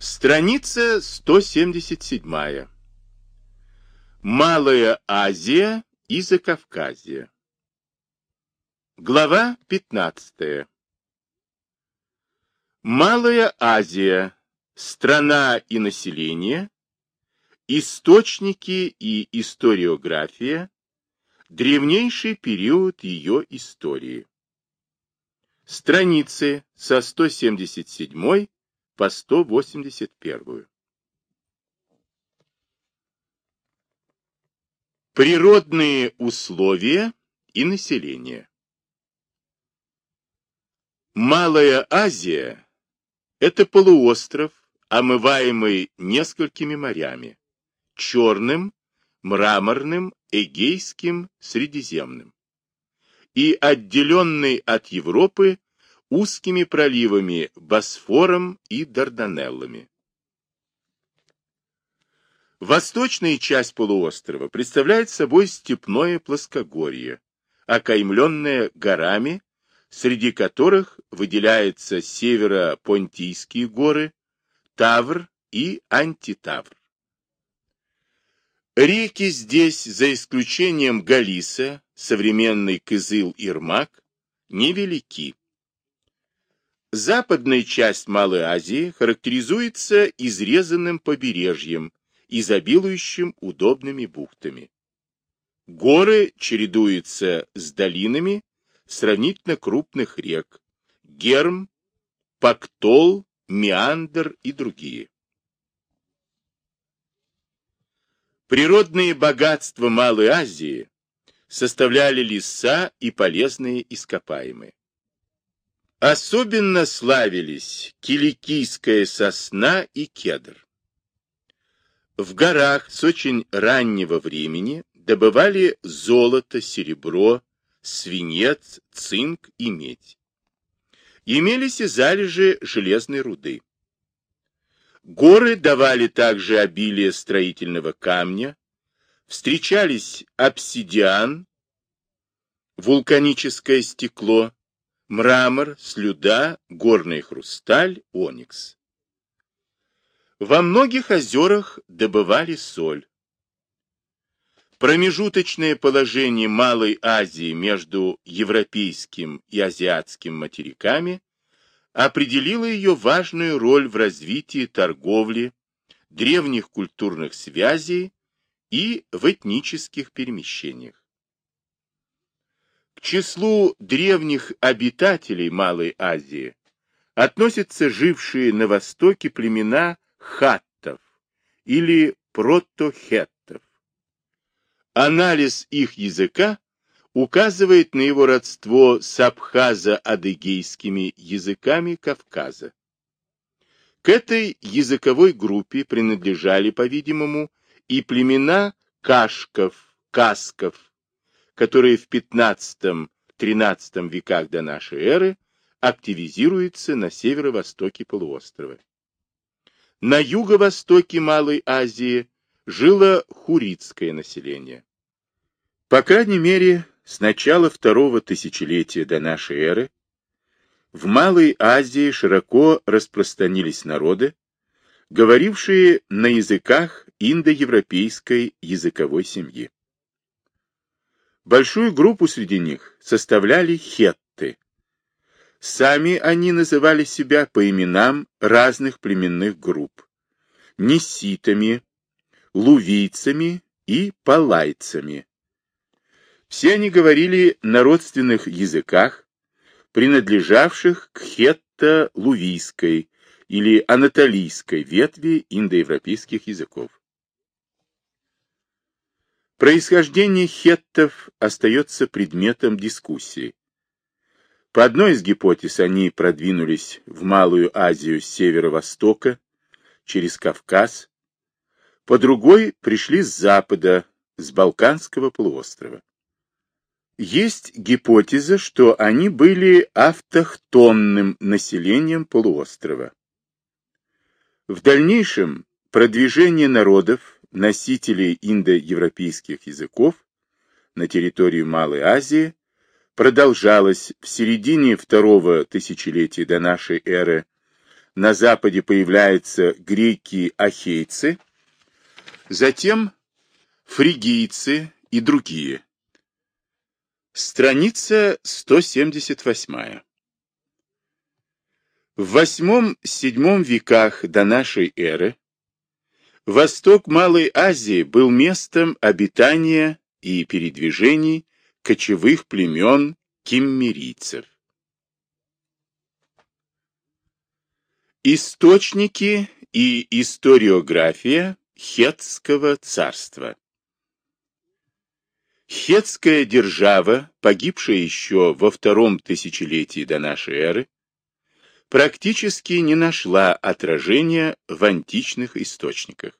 Страница 177. Малая Азия и Закавказье. Глава 15. Малая Азия. Страна и население. Источники и историография. Древнейший период ее истории. Страницы со 177 по 181. Природные условия и население. Малая Азия – это полуостров, омываемый несколькими морями – Черным, Мраморным, Эгейским, Средиземным и отделенный от Европы узкими проливами Босфором и Дарданеллами. Восточная часть полуострова представляет собой степное плоскогорье, окаймленное горами, среди которых выделяются северо-понтийские горы, Тавр и Антитавр. Реки здесь, за исключением Галиса, современный Кызыл-Ирмак, невелики. Западная часть Малой Азии характеризуется изрезанным побережьем, изобилующим удобными бухтами. Горы чередуются с долинами сравнительно крупных рек – Герм, Пактол, Меандр и другие. Природные богатства Малой Азии составляли леса и полезные ископаемые. Особенно славились киликийская сосна и кедр. В горах с очень раннего времени добывали золото, серебро, свинец, цинк и медь. Имелись и залежи железной руды. Горы давали также обилие строительного камня, встречались обсидиан, вулканическое стекло, мрамор, слюда, горный хрусталь, оникс. Во многих озерах добывали соль. Промежуточное положение Малой Азии между европейским и азиатским материками определила ее важную роль в развитии торговли, древних культурных связей и в этнических перемещениях. К числу древних обитателей Малой Азии относятся жившие на востоке племена хаттов или протохеттов. Анализ их языка указывает на его родство с абхазо-адыгейскими языками Кавказа. К этой языковой группе принадлежали, по-видимому, и племена кашков, касков, которые в XV-XIII веках до нашей эры активизируются на северо-востоке полуострова. На юго-востоке Малой Азии жило хуритское население. По крайней мере, с начала второго тысячелетия до нашей эры в Малой Азии широко распространились народы, говорившие на языках индоевропейской языковой семьи. Большую группу среди них составляли хетты. Сами они называли себя по именам разных племенных групп – неситами, лувийцами и палайцами, все они говорили на родственных языках, принадлежавших к хетто-лувийской или анатолийской ветви индоевропейских языков. Происхождение хеттов остается предметом дискуссии. По одной из гипотез они продвинулись в Малую Азию с северо-востока, через Кавказ, по другой пришли с запада, с Балканского полуострова. Есть гипотеза, что они были автохтонным населением полуострова. В дальнейшем продвижение народов, носителей индоевропейских языков на территорию Малой Азии продолжалось в середине второго тысячелетия до нашей эры на западе появляются греки-ахейцы, затем фригийцы и другие. Страница 178. В VIII-VII веках до нашей эры восток Малой Азии был местом обитания и передвижений кочевых племен киммерийцев. Источники и историография Хетского царства Хетская держава, погибшая еще во втором тысячелетии до нашей эры, практически не нашла отражения в античных источниках.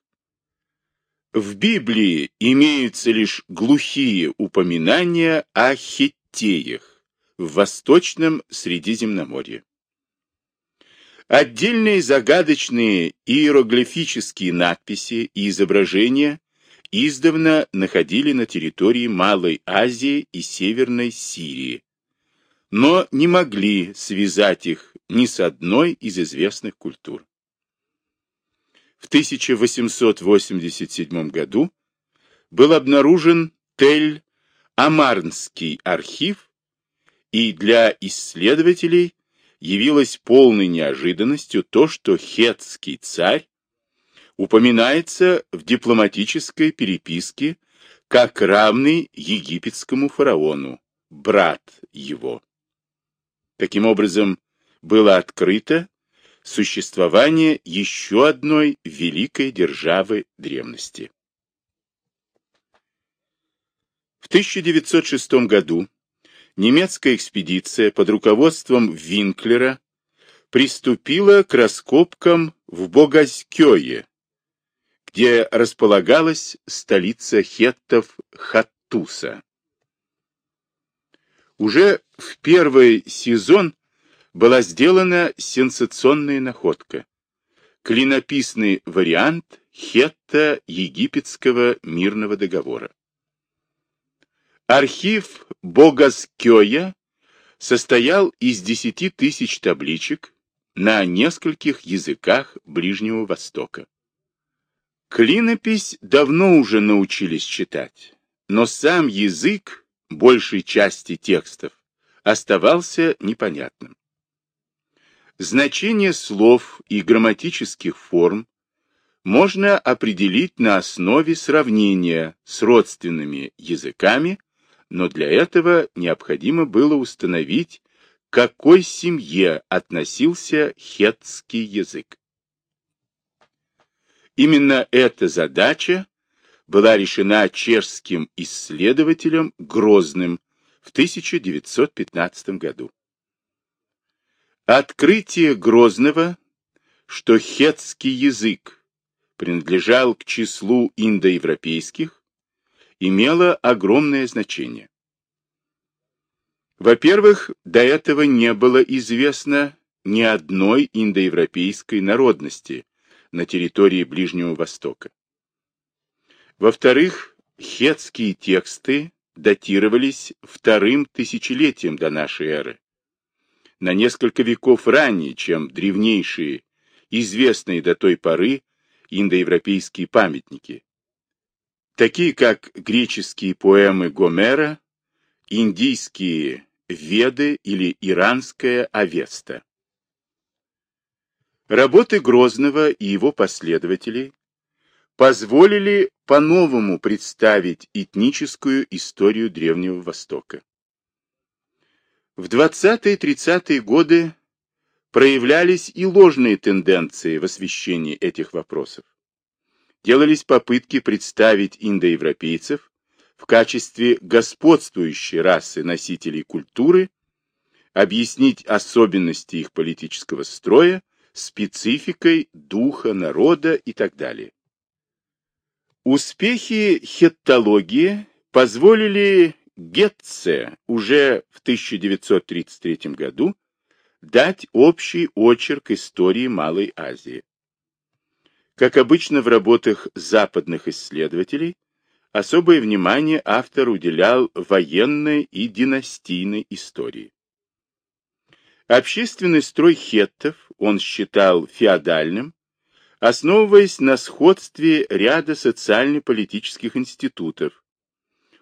В Библии имеются лишь глухие упоминания о хеттеях в Восточном Средиземноморье. Отдельные загадочные иероглифические надписи и изображения издавна находили на территории Малой Азии и Северной Сирии, но не могли связать их ни с одной из известных культур. В 1887 году был обнаружен Тель-Амарнский архив, и для исследователей явилось полной неожиданностью то, что хетский царь упоминается в дипломатической переписке как равный египетскому фараону, брат его. Таким образом, было открыто существование еще одной великой державы древности. В 1906 году немецкая экспедиция под руководством Винклера приступила к раскопкам в Богоскёе, где располагалась столица хеттов Хаттуса. Уже в первый сезон была сделана сенсационная находка. Клинописный вариант хетто-египетского мирного договора. Архив Богаскёя состоял из 10 тысяч табличек на нескольких языках Ближнего Востока. Клинопись давно уже научились читать, но сам язык большей части текстов оставался непонятным. Значение слов и грамматических форм можно определить на основе сравнения с родственными языками, но для этого необходимо было установить, к какой семье относился хетский язык. Именно эта задача была решена чешским исследователем Грозным в 1915 году. Открытие Грозного, что хетский язык принадлежал к числу индоевропейских, имело огромное значение. Во-первых, до этого не было известно ни одной индоевропейской народности, на территории Ближнего Востока. Во-вторых, хетские тексты датировались вторым тысячелетием до нашей эры, на несколько веков ранее, чем древнейшие, известные до той поры индоевропейские памятники, такие как греческие поэмы Гомера, индийские Веды или иранская Авеста. Работы Грозного и его последователей позволили по-новому представить этническую историю Древнего Востока. В 20-30-е годы проявлялись и ложные тенденции в освещении этих вопросов. Делались попытки представить индоевропейцев в качестве господствующей расы носителей культуры, объяснить особенности их политического строя спецификой духа народа и так далее. Успехи хеттологии позволили Гетце уже в 1933 году дать общий очерк истории Малой Азии. Как обычно в работах западных исследователей, особое внимание автор уделял военной и династийной истории. Общественный строй хеттов он считал феодальным, основываясь на сходстве ряда социально-политических институтов,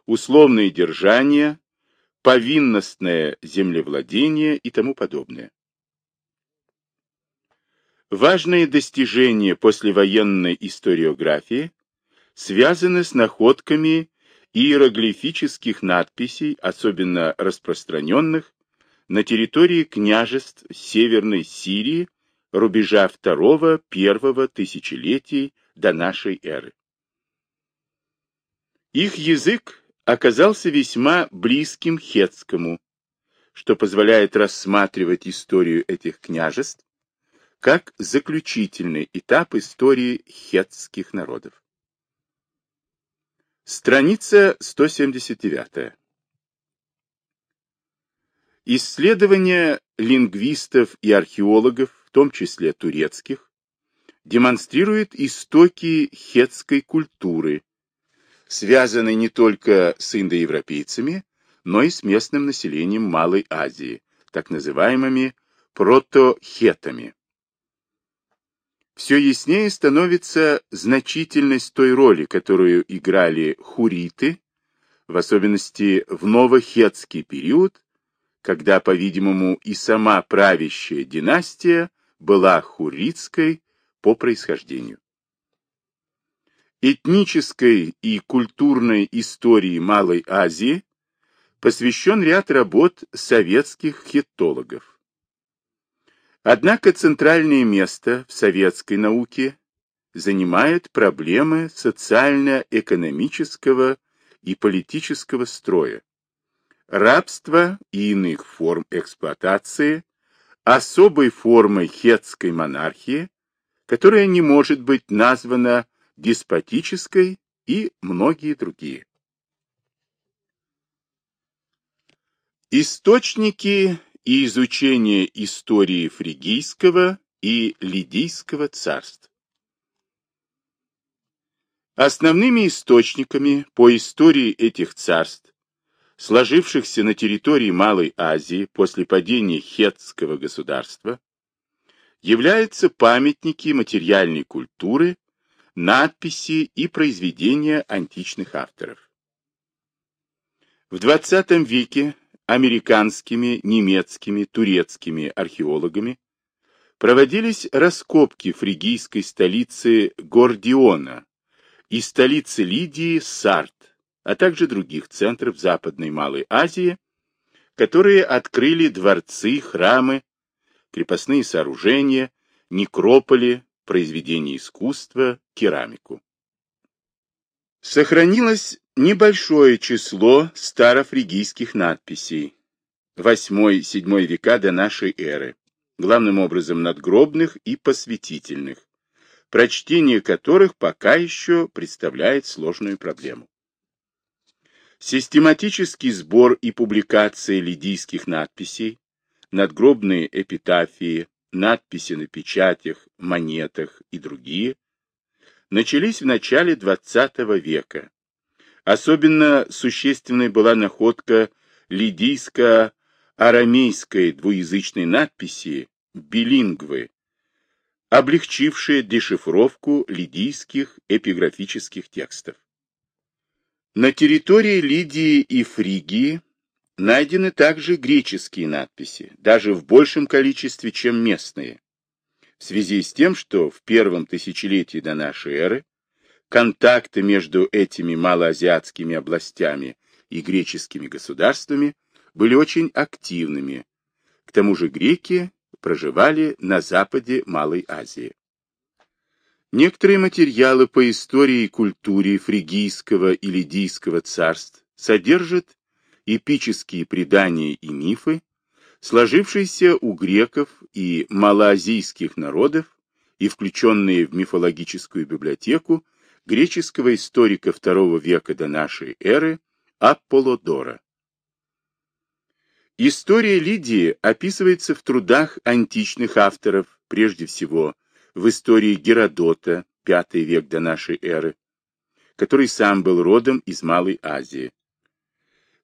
условные держания, повинностное землевладение и тому подобное. Важные достижения послевоенной историографии связаны с находками иероглифических надписей, особенно распространенных на территории княжеств Северной Сирии рубежа второго-первого тысячелетий до нашей эры. Их язык оказался весьма близким хетскому, что позволяет рассматривать историю этих княжеств как заключительный этап истории хетских народов. Страница 179. Исследования лингвистов и археологов, в том числе турецких, демонстрируют истоки хетской культуры, связанной не только с индоевропейцами, но и с местным населением Малой Азии, так называемыми протохетами. Все яснее становится значительность той роли, которую играли хуриты, в особенности в новохетский период, когда, по-видимому, и сама правящая династия была хурритской по происхождению. Этнической и культурной истории Малой Азии посвящен ряд работ советских хеттологов. Однако центральное место в советской науке занимают проблемы социально-экономического и политического строя, рабства и иных форм эксплуатации, особой формой хетской монархии, которая не может быть названа деспотической и многие другие. Источники и изучение истории фригийского и лидийского царств. Основными источниками по истории этих царств сложившихся на территории Малой Азии после падения хетского государства, являются памятники материальной культуры, надписи и произведения античных авторов. В XX веке американскими, немецкими, турецкими археологами проводились раскопки фригийской столицы Гордиона и столицы Лидии Сарт, а также других центров Западной Малой Азии, которые открыли дворцы, храмы, крепостные сооружения, некрополи, произведения искусства, керамику. Сохранилось небольшое число старофригийских надписей 8-7 века до нашей эры, главным образом надгробных и посвятительных, прочтение которых пока еще представляет сложную проблему. Систематический сбор и публикация лидийских надписей, надгробные эпитафии, надписи на печатях, монетах и другие начались в начале XX века. Особенно существенной была находка лидийско-арамейской двуязычной надписи билингвы, облегчившая дешифровку лидийских эпиграфических текстов. На территории Лидии и Фригии найдены также греческие надписи, даже в большем количестве, чем местные, в связи с тем, что в первом тысячелетии до нашей эры контакты между этими малоазиатскими областями и греческими государствами были очень активными. К тому же греки проживали на западе Малой Азии. Некоторые материалы по истории и культуре фригийского и лидийского царств содержат эпические предания и мифы, сложившиеся у греков и малоазийских народов и включенные в мифологическую библиотеку греческого историка II века до нашей эры Аполлодора. История Лидии описывается в трудах античных авторов, прежде всего в истории Геродота, V век до нашей эры, который сам был родом из Малой Азии.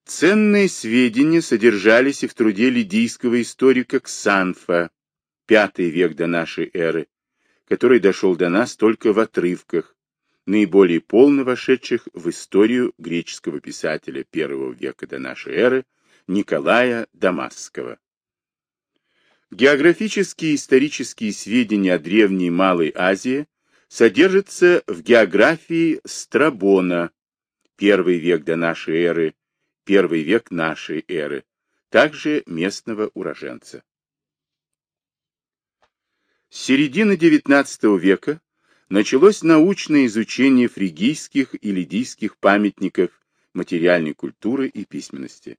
Ценные сведения содержались и в труде лидийского историка Ксанфа, V век до нашей эры, который дошел до нас только в отрывках, наиболее полно вошедших в историю греческого писателя I века до нашей эры Николая Дамасского. Географические и исторические сведения о Древней Малой Азии содержатся в географии Страбона, первый век до нашей эры, первый век нашей эры, также местного уроженца. С середины XIX века началось научное изучение фригийских и лидийских памятников материальной культуры и письменности.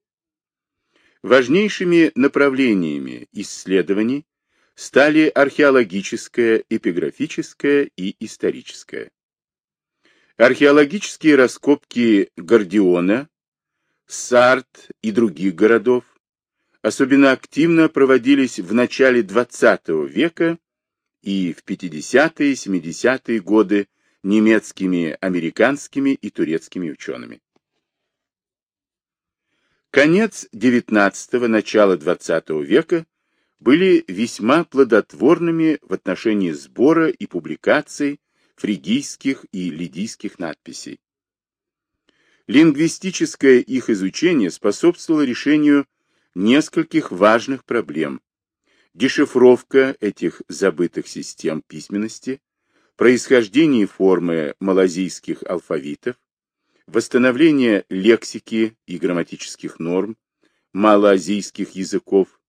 Важнейшими направлениями исследований стали археологическое, эпиграфическое и историческое. Археологические раскопки Гордиона, Сарт и других городов особенно активно проводились в начале XX века и в 50-е и 70-е годы немецкими, американскими и турецкими учеными. Конец XIX – начало XX века были весьма плодотворными в отношении сбора и публикаций фригийских и лидийских надписей. Лингвистическое их изучение способствовало решению нескольких важных проблем. Дешифровка этих забытых систем письменности, происхождение формы малазийских алфавитов, восстановление лексики и грамматических норм малоазийских языков,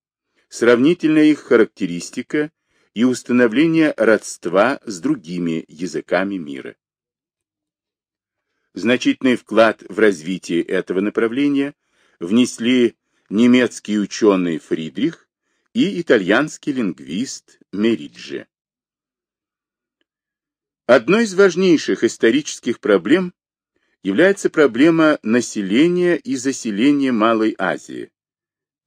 сравнительная их характеристика и установление родства с другими языками мира. Значительный вклад в развитие этого направления внесли немецкий ученый Фридрих и итальянский лингвист Мериджи. Одной из важнейших исторических проблем является проблема населения и заселения Малой Азии,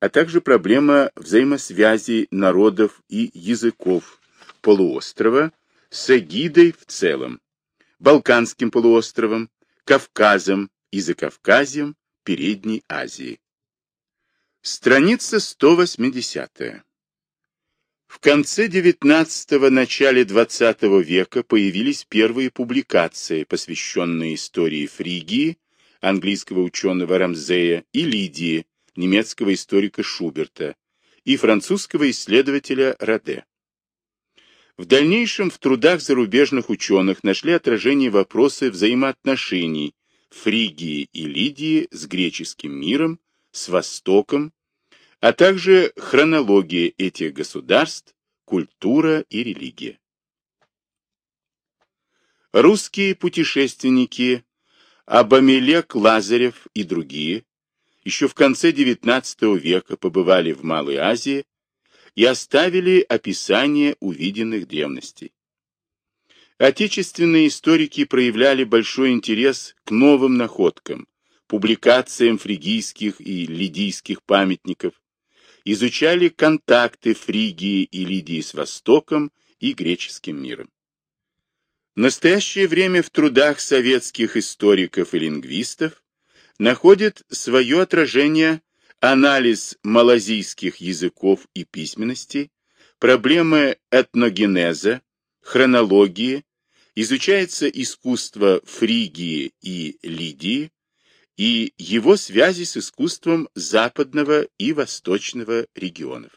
а также проблема взаимосвязи народов и языков полуострова с Эгидой в целом, Балканским полуостровом, Кавказом и Закавказьем Передней Азии. Страница 180. В конце XIX – начале XX века появились первые публикации, посвященные истории Фригии, английского ученого Рамзея, и Лидии, немецкого историка Шуберта, и французского исследователя Раде. В дальнейшем в трудах зарубежных ученых нашли отражение вопросы взаимоотношений Фригии и Лидии с греческим миром, с Востоком, а также хронология этих государств, культура и религия. Русские путешественники Абамелек Лазарев и другие еще в конце XIX века побывали в Малой Азии и оставили описание увиденных древностей. Отечественные историки проявляли большой интерес к новым находкам, публикациям фригийских и лидийских памятников, изучали контакты Фригии и Лидии с Востоком и греческим миром. В настоящее время в трудах советских историков и лингвистов находит свое отражение анализ малазийских языков и письменности, проблемы этногенеза, хронологии, изучается искусство Фригии и Лидии и его связи с искусством западного и восточного регионов.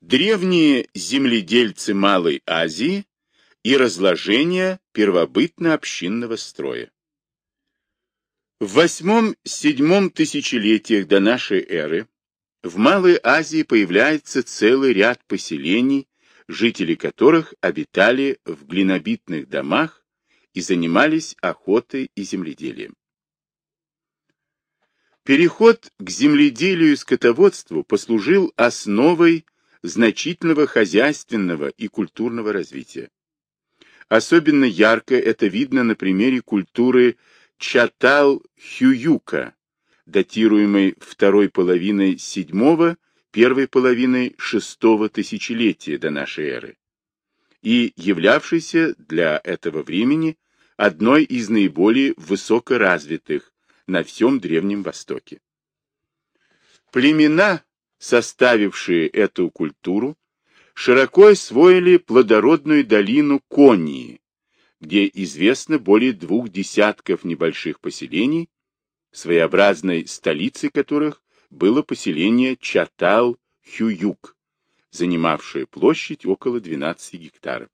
Древние земледельцы Малой Азии и разложение первобытно-общинного строя. В восьмом-седьмом тысячелетиях до нашей эры в Малой Азии появляется целый ряд поселений, жители которых обитали в глинобитных домах и занимались охотой и земледелием. Переход к земледелию и скотоводству послужил основой значительного хозяйственного и культурного развития. Особенно ярко это видно на примере культуры Чатал-Хююка, датируемой второй половиной седьмого, первой половиной шестого тысячелетия до нашей эры, и являвшейся для этого времени одной из наиболее высокоразвитых на всем Древнем Востоке. Племена, составившие эту культуру, широко освоили плодородную долину Конии, где известно более двух десятков небольших поселений, своеобразной столицей которых было поселение Чатал-Хююк, занимавшее площадь около 12 гектаров.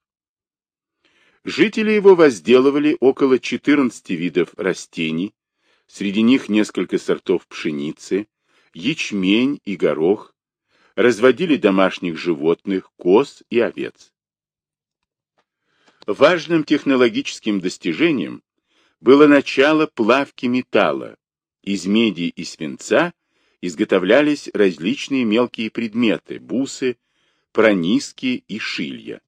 Жители его возделывали около 14 видов растений, среди них несколько сортов пшеницы, ячмень и горох, разводили домашних животных, коз и овец. Важным технологическим достижением было начало плавки металла. Из меди и свинца изготовлялись различные мелкие предметы, бусы, прониски и шилья.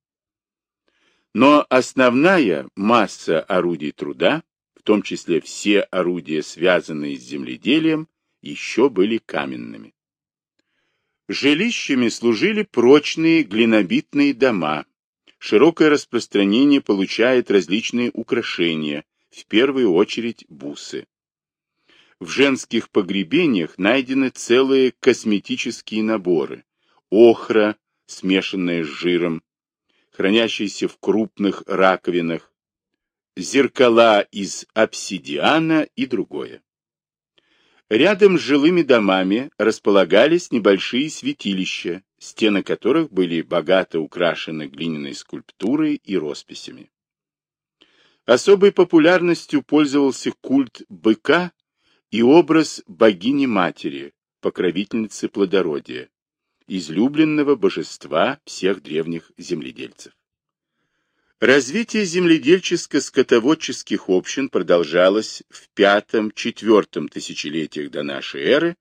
Но основная масса орудий труда, в том числе все орудия, связанные с земледелием, еще были каменными. Жилищами служили прочные глинобитные дома. Широкое распространение получает различные украшения, в первую очередь бусы. В женских погребениях найдены целые косметические наборы. Охра, смешанная с жиром, хранящиеся в крупных раковинах, зеркала из обсидиана и другое. Рядом с жилыми домами располагались небольшие святилища, стены которых были богато украшены глиняной скульптурой и росписями. Особой популярностью пользовался культ быка и образ богини-матери, покровительницы плодородия, излюбленного божества всех древних земледельцев. Развитие земледельческо-скотоводческих общин продолжалось в V-IV тысячелетиях до нашей эры,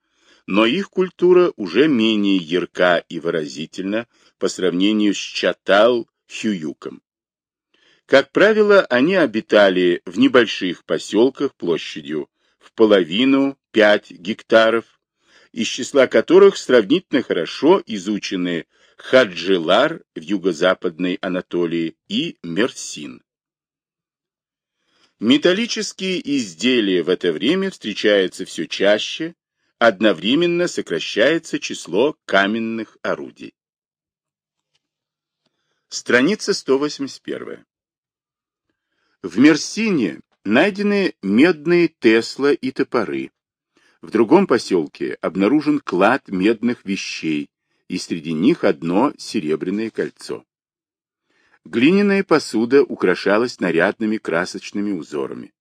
но их культура уже менее ярка и выразительна по сравнению с Чатал-Хююком. Как правило, они обитали в небольших поселках площадью в половину 5 гектаров, из числа которых сравнительно хорошо изучены Хаджилар в юго-западной Анатолии и Мерсин. Металлические изделия в это время встречаются все чаще, одновременно сокращается число каменных орудий. Страница 181. В Мерсине найдены медные Тесла и топоры. В другом поселке обнаружен клад медных вещей, и среди них одно серебряное кольцо. Глиняная посуда украшалась нарядными красочными узорами.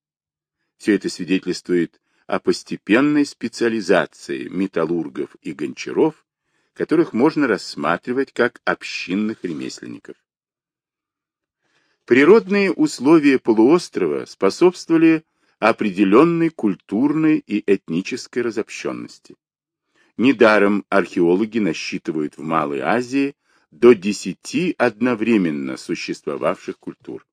Все это свидетельствует о постепенной специализации металлургов и гончаров, которых можно рассматривать как общинных ремесленников. Природные условия полуострова способствовали определенной культурной и этнической разобщенности. Недаром археологи насчитывают в Малой Азии до десяти одновременно существовавших культур.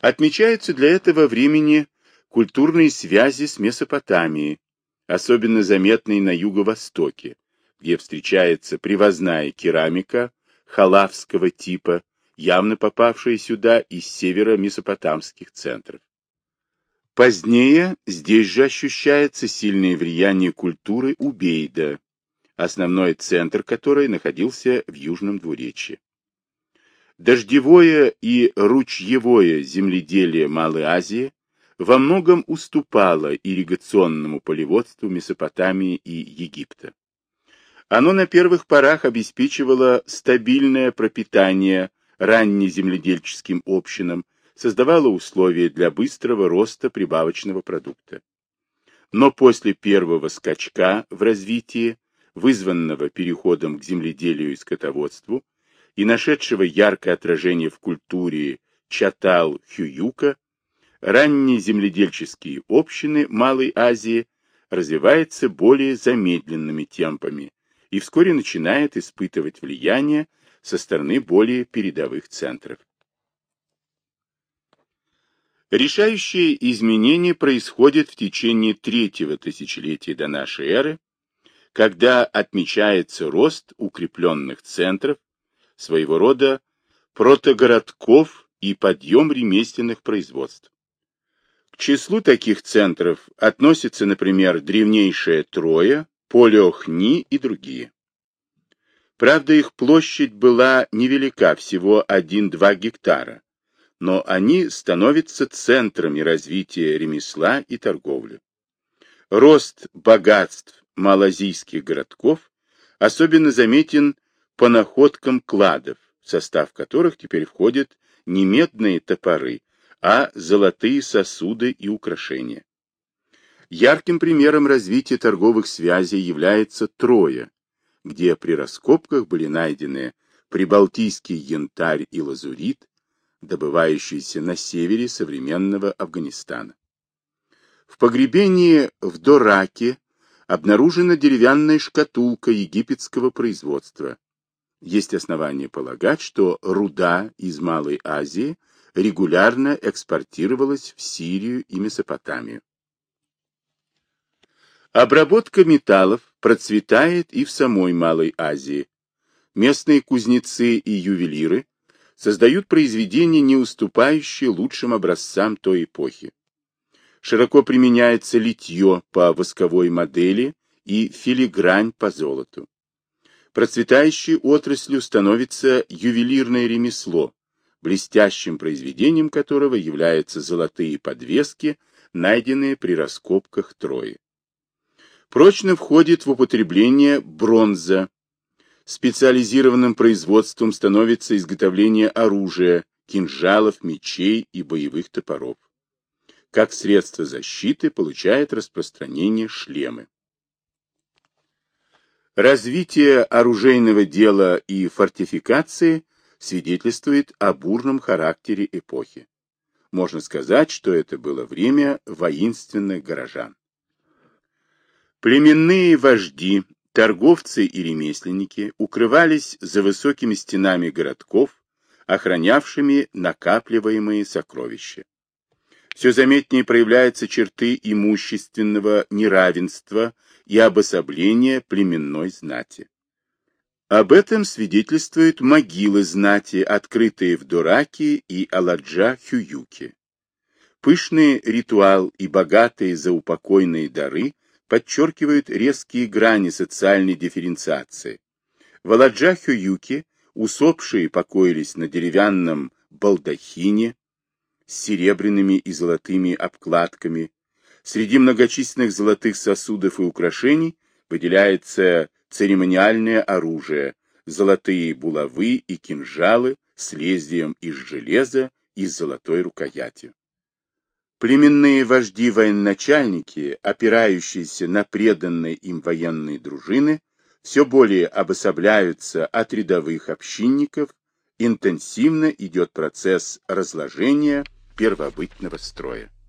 Отмечаются для этого времени культурные связи с Месопотамией, особенно заметные на юго-востоке, где встречается привозная керамика халавского типа, явно попавшая сюда из северо-месопотамских центров. Позднее здесь же ощущается сильное влияние культуры Убейда, основной центр которой находился в Южном Двуречье. Дождевое и ручьевое земледелие Малой Азии во многом уступало ирригационному полеводству Месопотамии и Египта. Оно на первых порах обеспечивало стабильное пропитание раннеземледельческим общинам, создавала условия для быстрого роста прибавочного продукта. Но после первого скачка в развитии, вызванного переходом к земледелию и скотоводству, и нашедшего яркое отражение в культуре Чатал-Хююка, ранние земледельческие общины Малой Азии развиваются более замедленными темпами и вскоре начинает испытывать влияние со стороны более передовых центров. Решающие изменения происходят в течение третьего тысячелетия до нашей эры, когда отмечается рост укрепленных центров, своего рода протогородков и подъем ремесленных производств. К числу таких центров относятся, например, древнейшая Троя, Полеохни и другие. Правда, их площадь была невелика, всего 1-2 гектара, но они становятся центрами развития ремесла и торговли. Рост богатств малазийских городков особенно заметен по находкам кладов, в состав которых теперь входят не медные топоры, а золотые сосуды и украшения. Ярким примером развития торговых связей является Троя, где при раскопках были найдены прибалтийский янтарь и лазурит, добывающиеся на севере современного Афганистана. В погребении в Дораке обнаружена деревянная шкатулка египетского производства. Есть основания полагать, что руда из Малой Азии регулярно экспортировалась в Сирию и Месопотамию. Обработка металлов процветает и в самой Малой Азии. Местные кузнецы и ювелиры создают произведения, не уступающие лучшим образцам той эпохи. Широко применяется литье по восковой модели и филигрань по золоту. Процветающей отраслью становится ювелирное ремесло, блестящим произведением которого являются золотые подвески, найденные при раскопках Трои. Прочно входит в употребление бронза. Специализированным производством становится изготовление оружия, кинжалов, мечей и боевых топоров. Как средство защиты получает распространение шлемы. Развитие оружейного дела и фортификации свидетельствует о бурном характере эпохи. Можно сказать, что это было время воинственных горожан. Племенные вожди, торговцы и ремесленники укрывались за высокими стенами городков, охранявшими накапливаемые сокровища. Все заметнее проявляются черты имущественного неравенства и обособления племенной знати. Об этом свидетельствуют могилы знати, открытые в Дураке и Аладжа-Хююке. Пышный ритуал и богатые заупокойные дары подчеркивают резкие грани социальной дифференциации. В Аладжа-Хююке усопшие покоились на деревянном балдахине с серебряными и золотыми обкладками. Среди многочисленных золотых сосудов и украшений выделяется церемониальное оружие, золотые булавы и кинжалы с лезвием из железа и золотой рукоятью. Племенные вожди-военачальники, опирающиеся на преданные им военные дружины, все более обособляются от рядовых общинников, интенсивно идет процесс разложения первобытного строя.